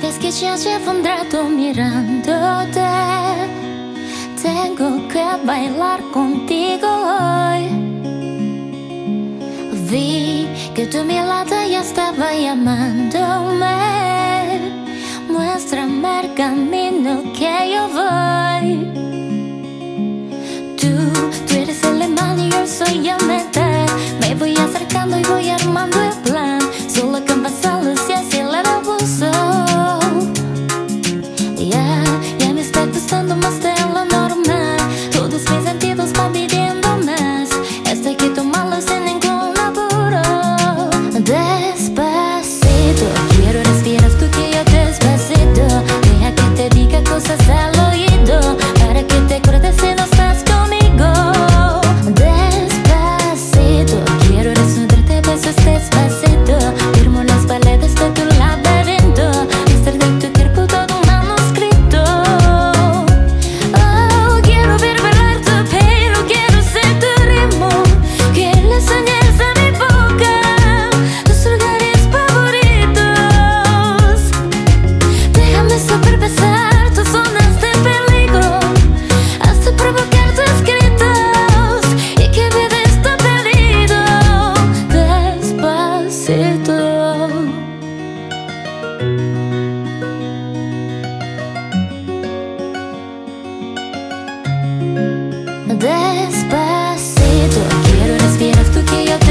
Sabes que ya llevo un rato mirándote. Tengo que bailar contigo hoy. Vi que tu mirada ya estaba llamándome. Muéstrame el camino. Despacito Quiero respirar tu que yo te